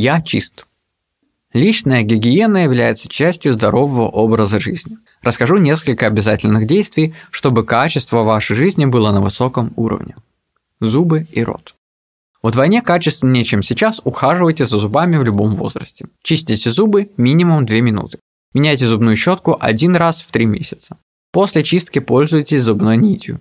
Я чист. Личная гигиена является частью здорового образа жизни. Расскажу несколько обязательных действий, чтобы качество вашей жизни было на высоком уровне. Зубы и рот. Вдвойне качественнее, чем сейчас, ухаживайте за зубами в любом возрасте. Чистите зубы минимум 2 минуты. Меняйте зубную щетку один раз в 3 месяца. После чистки пользуйтесь зубной нитью.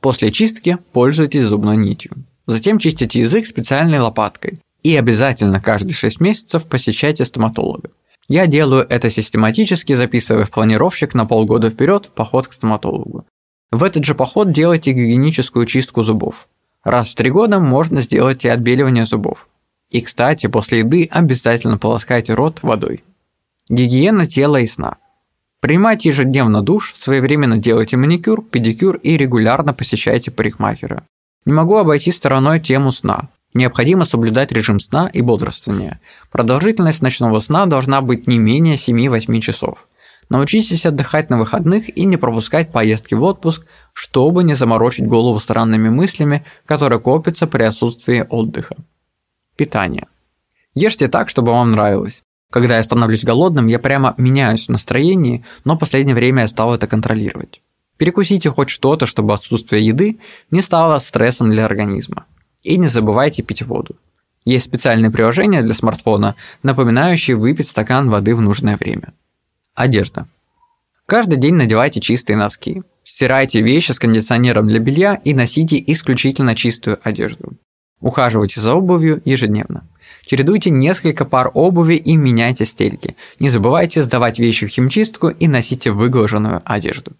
После чистки пользуйтесь зубной нитью. Затем чистите язык специальной лопаткой. И обязательно каждые 6 месяцев посещайте стоматолога. Я делаю это систематически, записывая в планировщик на полгода вперед поход к стоматологу. В этот же поход делайте гигиеническую чистку зубов. Раз в три года можно сделать и отбеливание зубов. И, кстати, после еды обязательно полоскайте рот водой. Гигиена тела и сна. Принимайте ежедневно душ, своевременно делайте маникюр, педикюр и регулярно посещайте парикмахера. Не могу обойти стороной тему сна. Необходимо соблюдать режим сна и бодрствования. Продолжительность ночного сна должна быть не менее 7-8 часов. Научитесь отдыхать на выходных и не пропускать поездки в отпуск, чтобы не заморочить голову странными мыслями, которые копятся при отсутствии отдыха. Питание. Ешьте так, чтобы вам нравилось. Когда я становлюсь голодным, я прямо меняюсь в настроении, но в последнее время я стал это контролировать. Перекусите хоть что-то, чтобы отсутствие еды не стало стрессом для организма. И не забывайте пить воду. Есть специальные приложения для смартфона, напоминающие выпить стакан воды в нужное время. Одежда. Каждый день надевайте чистые носки. Стирайте вещи с кондиционером для белья и носите исключительно чистую одежду. Ухаживайте за обувью ежедневно. Чередуйте несколько пар обуви и меняйте стельки. Не забывайте сдавать вещи в химчистку и носите выглаженную одежду.